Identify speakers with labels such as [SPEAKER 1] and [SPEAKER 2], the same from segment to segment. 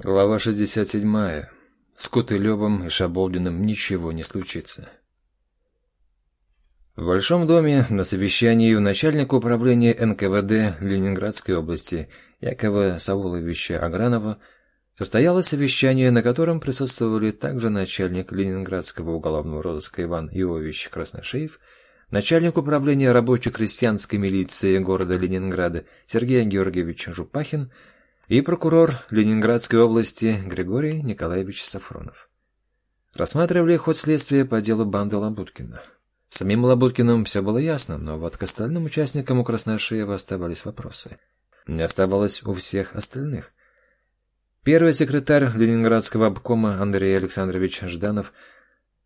[SPEAKER 1] Глава 67. С Кутылевым и Шаболдиным ничего не случится. В Большом доме на совещании у начальника управления НКВД Ленинградской области Якова Сауловича Агранова состоялось совещание, на котором присутствовали также начальник Ленинградского уголовного розыска Иван Иович Красношеев, начальник управления рабоче-крестьянской милиции города Ленинграда Сергей Георгиевич Жупахин – и прокурор Ленинградской области Григорий Николаевич Сафронов. Рассматривали ход следствия по делу банды Лабуткина. Самим Лабуткиным все было ясно, но вот к остальным участникам у Красношеева оставались вопросы. Не оставалось у всех остальных. Первый секретарь Ленинградского обкома Андрей Александрович Жданов –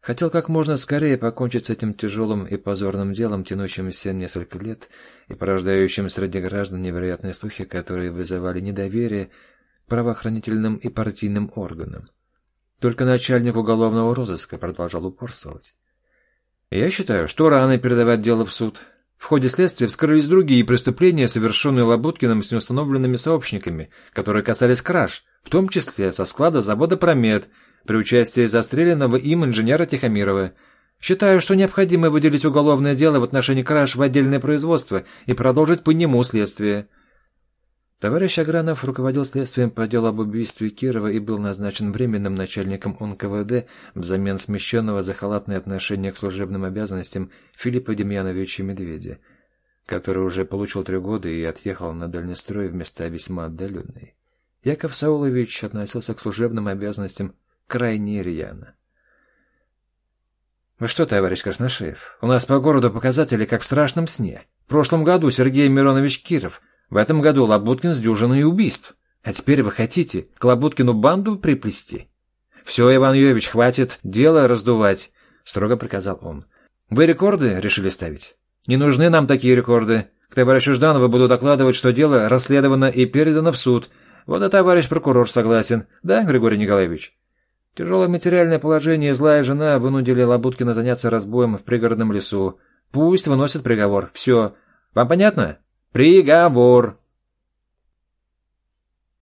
[SPEAKER 1] Хотел как можно скорее покончить с этим тяжелым и позорным делом, тянущимся несколько лет и порождающим среди граждан невероятные слухи, которые вызывали недоверие правоохранительным и партийным органам. Только начальник уголовного розыска продолжал упорствовать. «Я считаю, что рано передавать дело в суд. В ходе следствия вскрылись другие преступления, совершенные Лабуткиным с неустановленными сообщниками, которые касались краж, в том числе со склада завода «Промет», при участии застреленного им инженера Тихомирова. Считаю, что необходимо выделить уголовное дело в отношении краж в отдельное производство и продолжить по нему следствие. Товарищ Агранов руководил следствием по делу об убийстве Кирова и был назначен временным начальником НКВД взамен смещенного за халатное отношение к служебным обязанностям Филиппа Демьяновича Медведя, который уже получил три года и отъехал на дальний строй в места весьма отдаленные. Яков Саулович относился к служебным обязанностям крайне рьяно. «Вы что, товарищ Красношеев, у нас по городу показатели, как в страшном сне. В прошлом году Сергей Миронович Киров, в этом году Лабуткин с дюжиной убийств. А теперь вы хотите к Лабуткину банду приплести?» «Все, Иван Юрьевич, хватит дело раздувать», — строго приказал он. «Вы рекорды решили ставить? Не нужны нам такие рекорды. К товарищу Жданову буду докладывать, что дело расследовано и передано в суд. Вот и товарищ прокурор согласен. Да, Григорий Николаевич?» Тяжелое материальное положение и злая жена вынудили Лабуткина заняться разбоем в пригородном лесу. Пусть выносит приговор. Все. Вам понятно? Приговор.